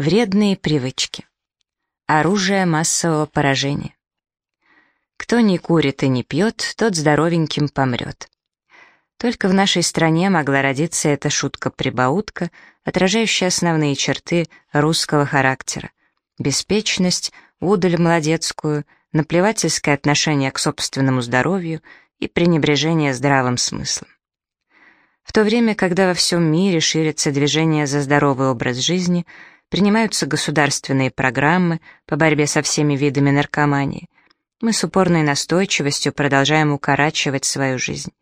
Вредные привычки. Оружие массового поражения. Кто не курит и не пьет, тот здоровеньким помрет. Только в нашей стране могла родиться эта шутка-прибаутка, отражающая основные черты русского характера. Беспечность, удаль молодецкую, наплевательское отношение к собственному здоровью и пренебрежение здравым смыслом. В то время, когда во всем мире ширится движение за здоровый образ жизни, принимаются государственные программы по борьбе со всеми видами наркомании, мы с упорной настойчивостью продолжаем укорачивать свою жизнь.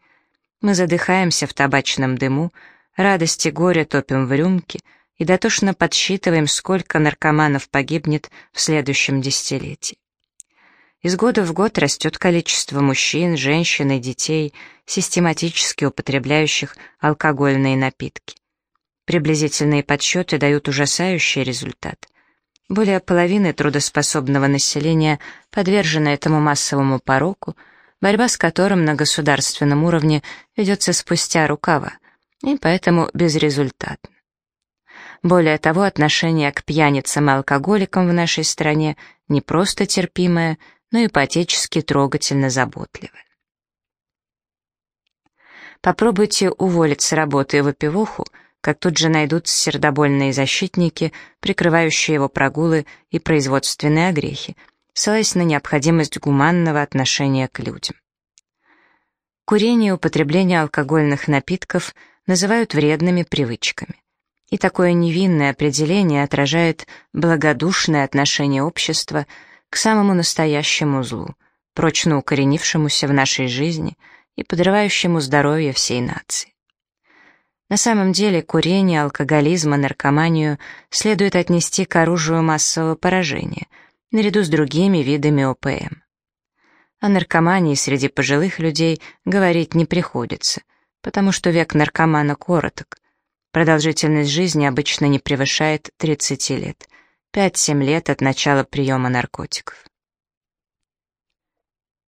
Мы задыхаемся в табачном дыму, радости и горе топим в рюмке и дотошно подсчитываем, сколько наркоманов погибнет в следующем десятилетии. Из года в год растет количество мужчин, женщин и детей, систематически употребляющих алкогольные напитки. Приблизительные подсчеты дают ужасающий результат. Более половины трудоспособного населения подвержено этому массовому пороку – борьба с которым на государственном уровне ведется спустя рукава, и поэтому безрезультатна. Более того, отношение к пьяницам и алкоголикам в нашей стране не просто терпимое, но и по-отечески трогательно заботливое. Попробуйте уволить с работы выпивоху, как тут же найдутся сердобольные защитники, прикрывающие его прогулы и производственные огрехи, ссылаясь на необходимость гуманного отношения к людям. Курение и употребление алкогольных напитков называют вредными привычками. И такое невинное определение отражает благодушное отношение общества к самому настоящему злу, прочно укоренившемуся в нашей жизни и подрывающему здоровье всей нации. На самом деле курение, алкоголизм и наркоманию следует отнести к оружию массового поражения — наряду с другими видами ОПМ. О наркомании среди пожилых людей говорить не приходится, потому что век наркомана короток. Продолжительность жизни обычно не превышает 30 лет, 5-7 лет от начала приема наркотиков.